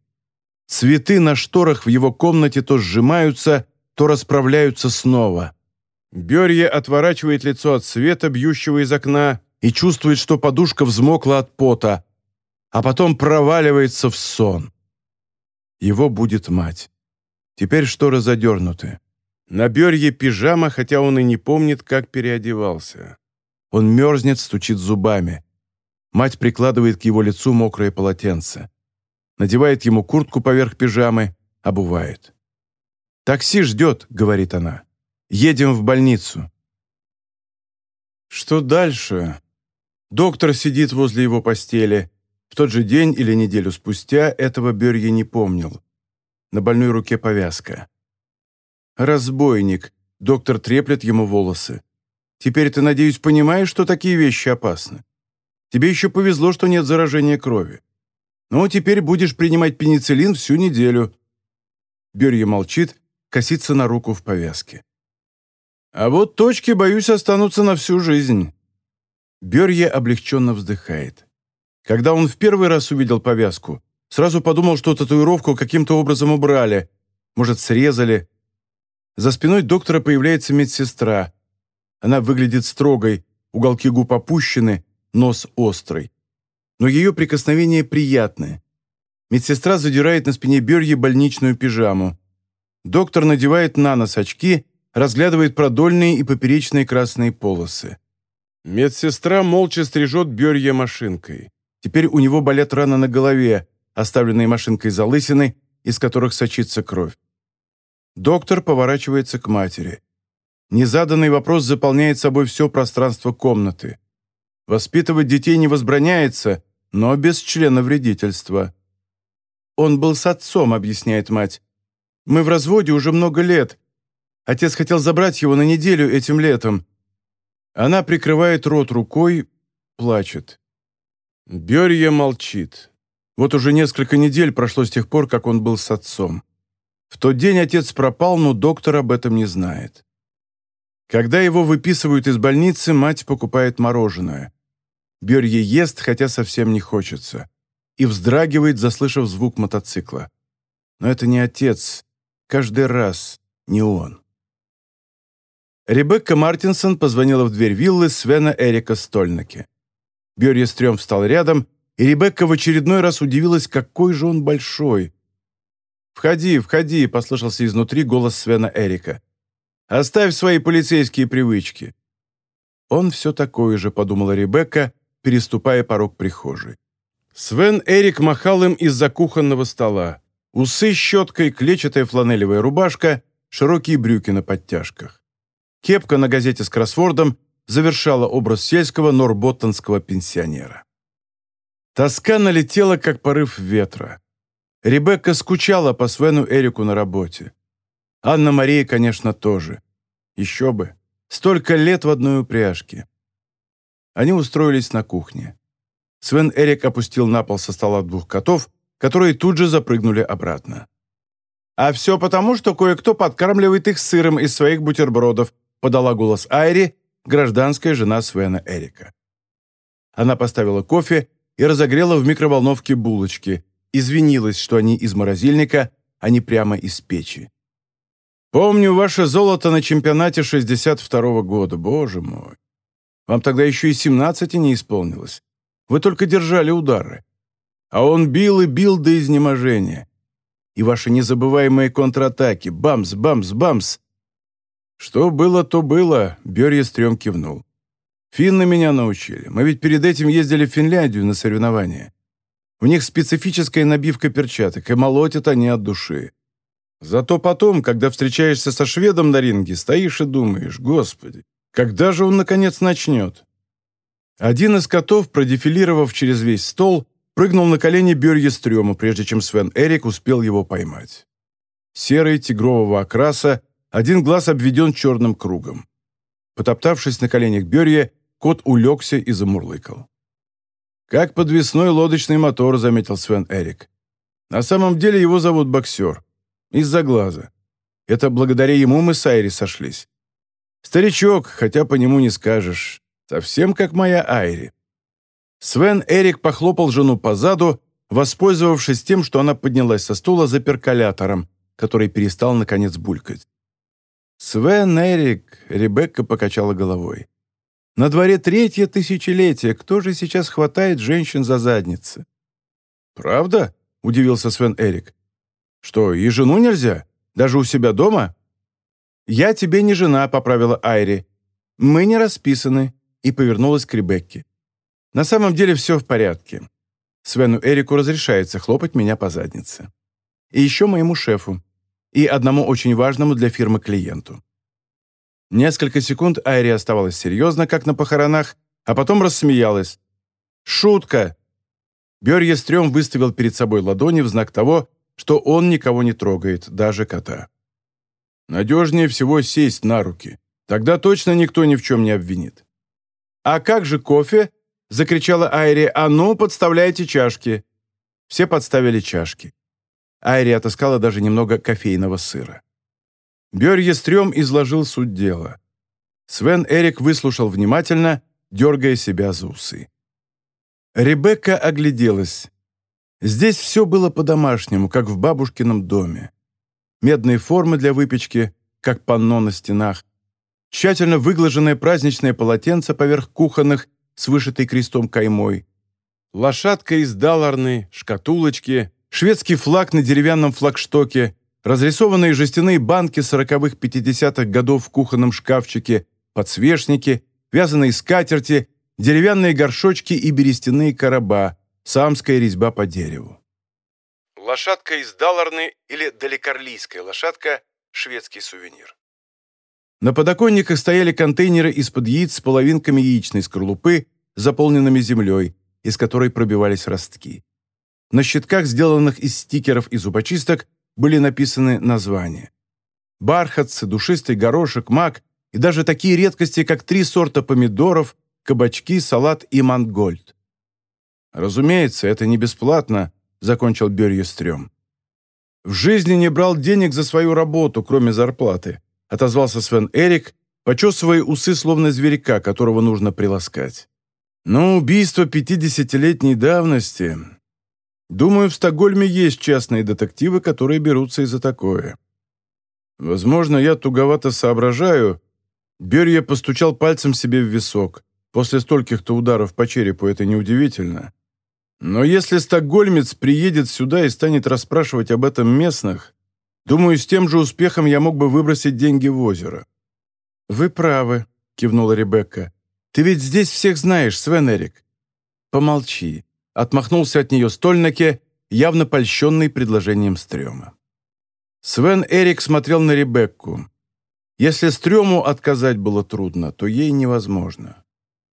Цветы на шторах в его комнате то сжимаются, то расправляются снова. Берье отворачивает лицо от света, бьющего из окна, и чувствует, что подушка взмокла от пота, а потом проваливается в сон. Его будет мать. Теперь шторы задернуты. На бёрье пижама, хотя он и не помнит, как переодевался. Он мерзнет, стучит зубами. Мать прикладывает к его лицу мокрое полотенце. Надевает ему куртку поверх пижамы, обувает. «Такси ждет», — говорит она. «Едем в больницу». Что дальше? Доктор сидит возле его постели. В тот же день или неделю спустя этого Берье не помнил. На больной руке повязка. «Разбойник», — доктор треплет ему волосы. «Теперь ты, надеюсь, понимаешь, что такие вещи опасны? Тебе еще повезло, что нет заражения крови. Ну, теперь будешь принимать пенициллин всю неделю». Берье молчит, косится на руку в повязке. «А вот точки, боюсь, останутся на всю жизнь». Берье облегченно вздыхает. Когда он в первый раз увидел повязку, сразу подумал, что татуировку каким-то образом убрали, может, срезали. За спиной доктора появляется медсестра. Она выглядит строгой, уголки губ опущены, нос острый. Но ее прикосновение приятное. Медсестра задирает на спине Берье больничную пижаму. Доктор надевает на нос очки, разглядывает продольные и поперечные красные полосы. Медсестра молча стрижет Берье машинкой. Теперь у него болят раны на голове, оставленные машинкой залысины, из которых сочится кровь. Доктор поворачивается к матери. Незаданный вопрос заполняет собой все пространство комнаты. Воспитывать детей не возбраняется, но без члена вредительства. «Он был с отцом», — объясняет мать. «Мы в разводе уже много лет. Отец хотел забрать его на неделю этим летом». Она прикрывает рот рукой, плачет. Берья молчит. Вот уже несколько недель прошло с тех пор, как он был с отцом. В тот день отец пропал, но доктор об этом не знает. Когда его выписывают из больницы, мать покупает мороженое. Берье ест, хотя совсем не хочется. И вздрагивает, заслышав звук мотоцикла. Но это не отец. Каждый раз не он. Ребекка Мартинсон позвонила в дверь виллы Свена Эрика Стольнаке. Берье стрём встал рядом, и Ребекка в очередной раз удивилась, какой же он большой. «Входи, входи», — послышался изнутри голос Свена Эрика. «Оставь свои полицейские привычки». «Он все такой же», — подумала Ребекка, переступая порог прихожей. Свен Эрик махал им из-за кухонного стола. Усы щеткой, клетчатая фланелевая рубашка, широкие брюки на подтяжках. Кепка на газете с кроссвордом завершала образ сельского норботтонского пенсионера. Тоска налетела, как порыв ветра. Ребекка скучала по Свену Эрику на работе. Анна-Мария, конечно, тоже. Еще бы. Столько лет в одной упряжке. Они устроились на кухне. Свен Эрик опустил на пол со стола двух котов, которые тут же запрыгнули обратно. «А все потому, что кое-кто подкармливает их сыром из своих бутербродов», подала голос Айри, гражданская жена Свена Эрика. Она поставила кофе и разогрела в микроволновке булочки, извинилась, что они из морозильника, а не прямо из печи. «Помню ваше золото на чемпионате 62-го года, боже мой. Вам тогда еще и семнадцати не исполнилось. Вы только держали удары. А он бил и бил до изнеможения. И ваши незабываемые контратаки. Бамс, бамс, бамс. Что было, то было, Берья стрём кивнул. Финны меня научили. Мы ведь перед этим ездили в Финляндию на соревнования. У них специфическая набивка перчаток, и молотят они от души. Зато потом, когда встречаешься со шведом на ринге, стоишь и думаешь, господи, когда же он, наконец, начнет? Один из котов, продефилировав через весь стол, прыгнул на колени Бёрье Стрёма, прежде чем Свен Эрик успел его поймать. Серый, тигрового окраса, один глаз обведен черным кругом. Потоптавшись на коленях Бёрье, кот улегся и замурлыкал. «Как подвесной лодочный мотор», — заметил Свен Эрик. «На самом деле его зовут Боксер. Из-за глаза. Это благодаря ему мы с Айри сошлись. Старичок, хотя по нему не скажешь. Совсем как моя Айри. Свен Эрик похлопал жену по заду, воспользовавшись тем, что она поднялась со стула за перколятором, который перестал, наконец, булькать. «Свен Эрик», — Ребекка покачала головой. На дворе третье тысячелетие. Кто же сейчас хватает женщин за задницы?» «Правда?» — удивился Свен Эрик. «Что, и жену нельзя? Даже у себя дома?» «Я тебе не жена», — поправила Айри. «Мы не расписаны», — и повернулась к Ребекке. «На самом деле все в порядке. Свену Эрику разрешается хлопать меня по заднице. И еще моему шефу. И одному очень важному для фирмы клиенту». Несколько секунд Айри оставалась серьезно, как на похоронах, а потом рассмеялась. «Шутка!» Берье Стрём выставил перед собой ладони в знак того, что он никого не трогает, даже кота. Надежнее всего сесть на руки. Тогда точно никто ни в чем не обвинит. «А как же кофе?» — закричала Айри. «А ну, подставляйте чашки!» Все подставили чашки. Айри отыскала даже немного кофейного сыра. Бёрье Стрём изложил суть дела. Свен Эрик выслушал внимательно, дергая себя за усы. Ребекка огляделась. Здесь все было по-домашнему, как в бабушкином доме. Медные формы для выпечки, как панно на стенах, тщательно выглаженное праздничное полотенце поверх кухонных с вышитой крестом каймой, лошадка из даларны, шкатулочки, шведский флаг на деревянном флагштоке, разрисованные жестяные банки сороковых пятидесятых годов в кухонном шкафчике, подсвечники, вязаные скатерти, деревянные горшочки и берестяные короба, самская резьба по дереву. Лошадка из Даларны или далекорлийская лошадка – шведский сувенир. На подоконниках стояли контейнеры из-под яиц с половинками яичной скорлупы, заполненными землей, из которой пробивались ростки. На щитках, сделанных из стикеров и зубочисток, были написаны названия. Бархатцы, душистый горошек, мак и даже такие редкости, как три сорта помидоров, кабачки, салат и мангольд. «Разумеется, это не бесплатно», — закончил Берьестрём. «В жизни не брал денег за свою работу, кроме зарплаты», — отозвался Свен Эрик, почесывая усы, словно зверька, которого нужно приласкать. «Но убийство пятидесятилетней давности...» Думаю, в Стокгольме есть частные детективы, которые берутся и за такое. Возможно, я туговато соображаю. Берья постучал пальцем себе в висок. После стольких-то ударов по черепу это неудивительно. Но если стокгольмец приедет сюда и станет расспрашивать об этом местных, думаю, с тем же успехом я мог бы выбросить деньги в озеро». «Вы правы», — кивнула Ребекка. «Ты ведь здесь всех знаешь, Свен Эрик». «Помолчи», — отмахнулся от нее Стольнаке, явно польщенный предложением Стрёма. Свен Эрик смотрел на Ребекку. Если Стрёму отказать было трудно, то ей невозможно.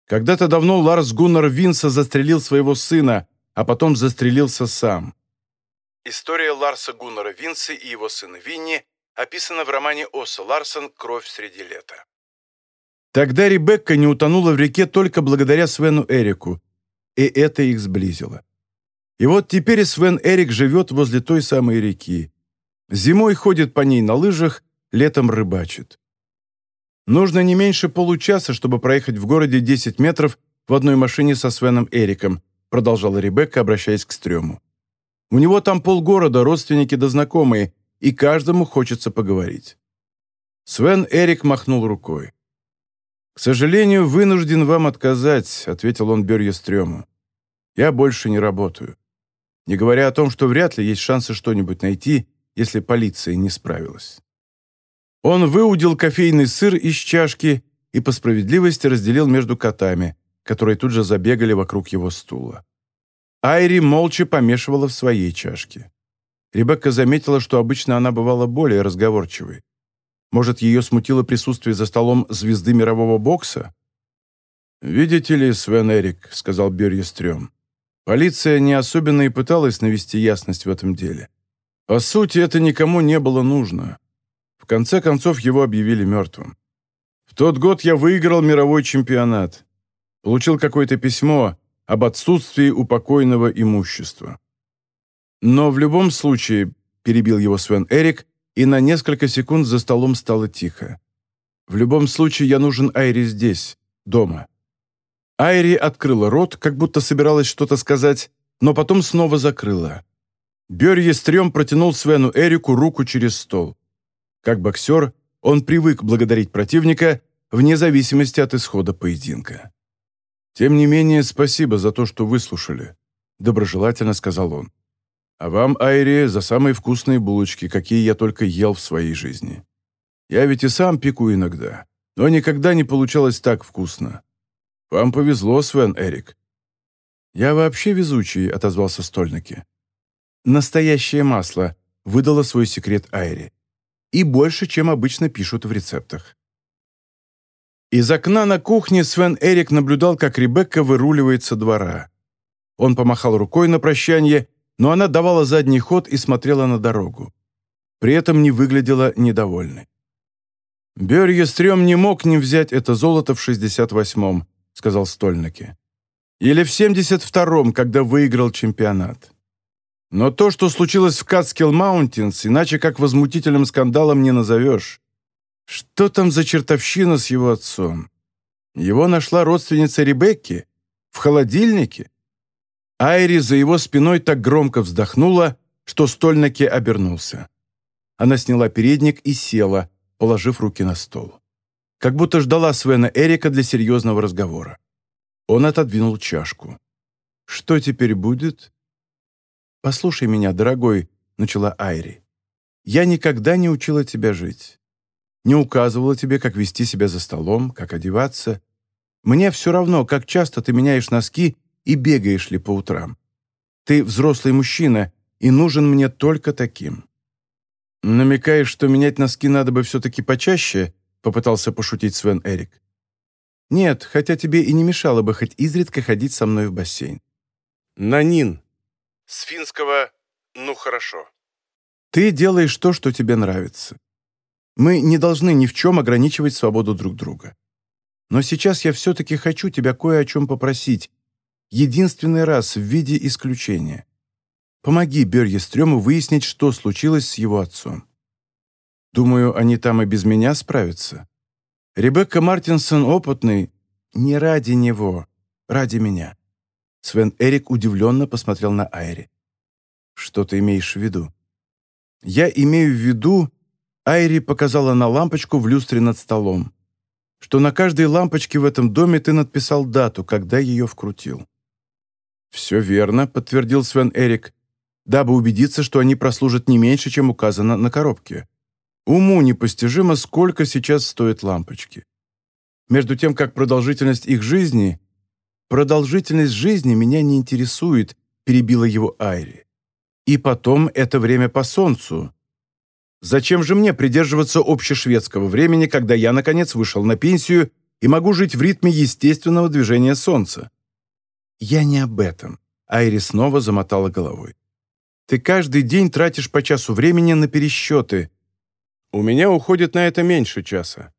Когда-то давно Ларс Гуннар Винса застрелил своего сына, а потом застрелился сам. История Ларса Гуннара Винса и его сына Винни описана в романе Оса Ларсон «Кровь среди лета». Тогда Ребекка не утонула в реке только благодаря Свену Эрику, и это их сблизило. И вот теперь Свен Эрик живет возле той самой реки. Зимой ходит по ней на лыжах, летом рыбачит. Нужно не меньше получаса, чтобы проехать в городе 10 метров в одной машине со Свеном Эриком, продолжала Ребекка, обращаясь к Стрёму. У него там полгорода, родственники да знакомые, и каждому хочется поговорить. Свен Эрик махнул рукой. «К сожалению, вынужден вам отказать», — ответил он Берье Стрёму. «Я больше не работаю. Не говоря о том, что вряд ли есть шансы что-нибудь найти, если полиция не справилась». Он выудил кофейный сыр из чашки и по справедливости разделил между котами, которые тут же забегали вокруг его стула. Айри молча помешивала в своей чашке. Ребекка заметила, что обычно она бывала более разговорчивой. Может, ее смутило присутствие за столом звезды мирового бокса? «Видите ли, Свен Эрик», — сказал Берьестрём, «полиция не особенно и пыталась навести ясность в этом деле. По сути, это никому не было нужно конце концов, его объявили мертвым. В тот год я выиграл мировой чемпионат. Получил какое-то письмо об отсутствии упокойного имущества. Но в любом случае, перебил его Свен Эрик, и на несколько секунд за столом стало тихо. В любом случае, я нужен Айри здесь, дома. Айри открыла рот, как будто собиралась что-то сказать, но потом снова закрыла. Бёрье Стрём протянул Свену Эрику руку через стол. Как боксер, он привык благодарить противника, вне зависимости от исхода поединка. «Тем не менее, спасибо за то, что выслушали», — доброжелательно сказал он. «А вам, Айри, за самые вкусные булочки, какие я только ел в своей жизни. Я ведь и сам пеку иногда, но никогда не получалось так вкусно. Вам повезло, Свен Эрик». «Я вообще везучий», — отозвался Стольники. «Настоящее масло», — выдала свой секрет Айри. «И больше, чем обычно пишут в рецептах». Из окна на кухне Свен Эрик наблюдал, как Ребекка выруливает со двора. Он помахал рукой на прощание, но она давала задний ход и смотрела на дорогу. При этом не выглядела недовольной. «Бёрье Стрём не мог не взять это золото в 68-м», — сказал Стольнаке. «Или в 72-м, когда выиграл чемпионат. Но то, что случилось в Катскилл Маунтинс, иначе как возмутительным скандалом не назовешь. Что там за чертовщина с его отцом? Его нашла родственница Ребекки? В холодильнике? Айри за его спиной так громко вздохнула, что Стольнаке обернулся. Она сняла передник и села, положив руки на стол. Как будто ждала Свена Эрика для серьезного разговора. Он отодвинул чашку. «Что теперь будет?» «Послушай меня, дорогой», — начала Айри. «Я никогда не учила тебя жить не указывала тебе, как вести себя за столом, как одеваться. Мне все равно, как часто ты меняешь носки и бегаешь ли по утрам. Ты взрослый мужчина, и нужен мне только таким». «Намекаешь, что менять носки надо бы все-таки почаще?» — попытался пошутить Свен Эрик. «Нет, хотя тебе и не мешало бы хоть изредка ходить со мной в бассейн». «Нанин». С финского «ну хорошо». «Ты делаешь то, что тебе нравится. Мы не должны ни в чем ограничивать свободу друг друга. Но сейчас я все-таки хочу тебя кое о чем попросить. Единственный раз в виде исключения. Помоги Берье Стрёму выяснить, что случилось с его отцом. Думаю, они там и без меня справятся. Ребекка Мартинсон опытный. Не ради него, ради меня. Свен Эрик удивленно посмотрел на Айри. Что ты имеешь в виду? Я имею в виду, Айри показала на лампочку в люстре над столом, что на каждой лампочке в этом доме ты надписал дату, когда ее вкрутил. «Все верно», — подтвердил Свен Эрик, дабы убедиться, что они прослужат не меньше, чем указано на коробке. Уму непостижимо, сколько сейчас стоят лампочки. Между тем, как продолжительность их жизни... «Продолжительность жизни меня не интересует», — перебила его Айри. «И потом это время по солнцу. Зачем же мне придерживаться общешведского времени, когда я, наконец, вышел на пенсию и могу жить в ритме естественного движения Солнца? Я не об этом. Айри снова замотала головой. Ты каждый день тратишь по часу времени на пересчеты. У меня уходит на это меньше часа.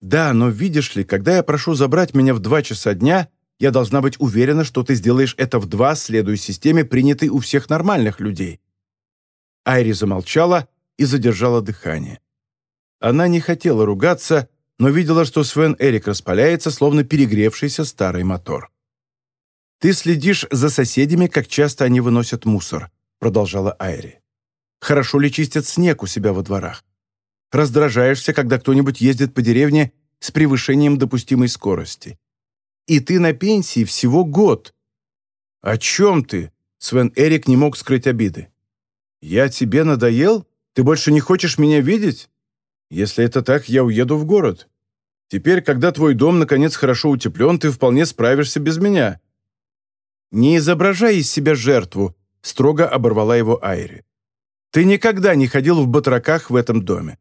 Да, но видишь ли, когда я прошу забрать меня в два часа дня, я должна быть уверена, что ты сделаешь это в два, следуя системе, принятой у всех нормальных людей. Айри замолчала, и задержала дыхание. Она не хотела ругаться, но видела, что Свен Эрик распаляется, словно перегревшийся старый мотор. «Ты следишь за соседями, как часто они выносят мусор», продолжала Айри. «Хорошо ли чистят снег у себя во дворах? Раздражаешься, когда кто-нибудь ездит по деревне с превышением допустимой скорости. И ты на пенсии всего год». «О чем ты?» Свен Эрик не мог скрыть обиды. «Я тебе надоел?» Ты больше не хочешь меня видеть? Если это так, я уеду в город. Теперь, когда твой дом наконец хорошо утеплен, ты вполне справишься без меня». «Не изображай из себя жертву», — строго оборвала его Айри. «Ты никогда не ходил в батраках в этом доме».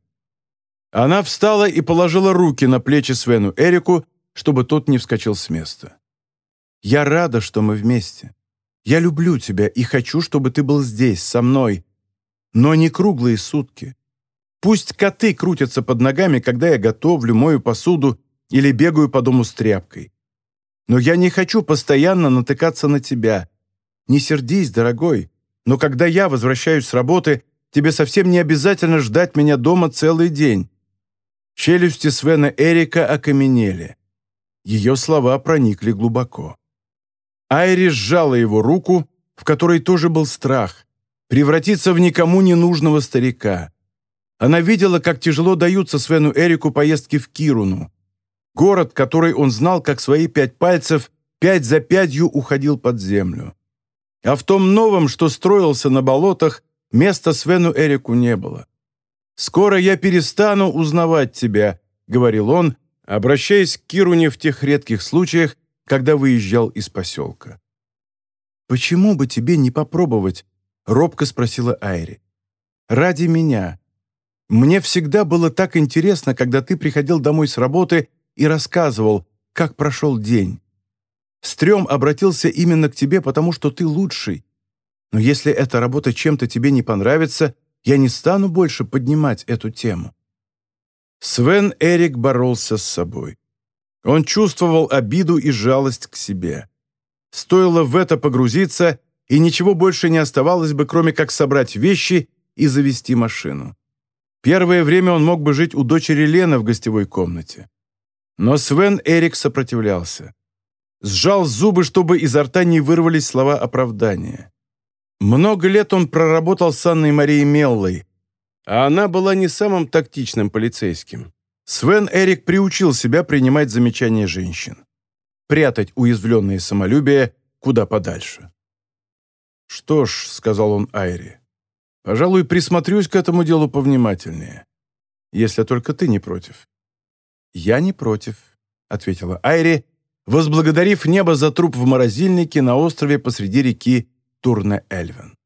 Она встала и положила руки на плечи Свену Эрику, чтобы тот не вскочил с места. «Я рада, что мы вместе. Я люблю тебя и хочу, чтобы ты был здесь, со мной, но не круглые сутки. Пусть коты крутятся под ногами, когда я готовлю, мою посуду или бегаю по дому с тряпкой. Но я не хочу постоянно натыкаться на тебя. Не сердись, дорогой, но когда я возвращаюсь с работы, тебе совсем не обязательно ждать меня дома целый день». Челюсти Свена Эрика окаменели. Ее слова проникли глубоко. Айри сжала его руку, в которой тоже был страх, превратиться в никому не нужного старика. Она видела, как тяжело даются Свену Эрику поездки в Кируну. Город, который он знал как свои пять пальцев, пять за пятью уходил под землю. А в том новом, что строился на болотах, места Свену Эрику не было. «Скоро я перестану узнавать тебя», — говорил он, обращаясь к Кируне в тех редких случаях, когда выезжал из поселка. «Почему бы тебе не попробовать?» — робко спросила Айри. «Ради меня. Мне всегда было так интересно, когда ты приходил домой с работы и рассказывал, как прошел день. Стрём обратился именно к тебе, потому что ты лучший. Но если эта работа чем-то тебе не понравится, я не стану больше поднимать эту тему». Свен Эрик боролся с собой. Он чувствовал обиду и жалость к себе. Стоило в это погрузиться, и ничего больше не оставалось бы, кроме как собрать вещи и завести машину. Первое время он мог бы жить у дочери Лены в гостевой комнате. Но Свен Эрик сопротивлялся. Сжал зубы, чтобы изо рта не вырвались слова оправдания. Много лет он проработал с Анной Марией Меллой, а она была не самым тактичным полицейским. Свен Эрик приучил себя принимать замечания женщин. Прятать уязвленные самолюбие куда подальше. «Что ж», — сказал он Айри, — «пожалуй, присмотрюсь к этому делу повнимательнее, если только ты не против». «Я не против», — ответила Айри, возблагодарив небо за труп в морозильнике на острове посреди реки Турне-Эльвен.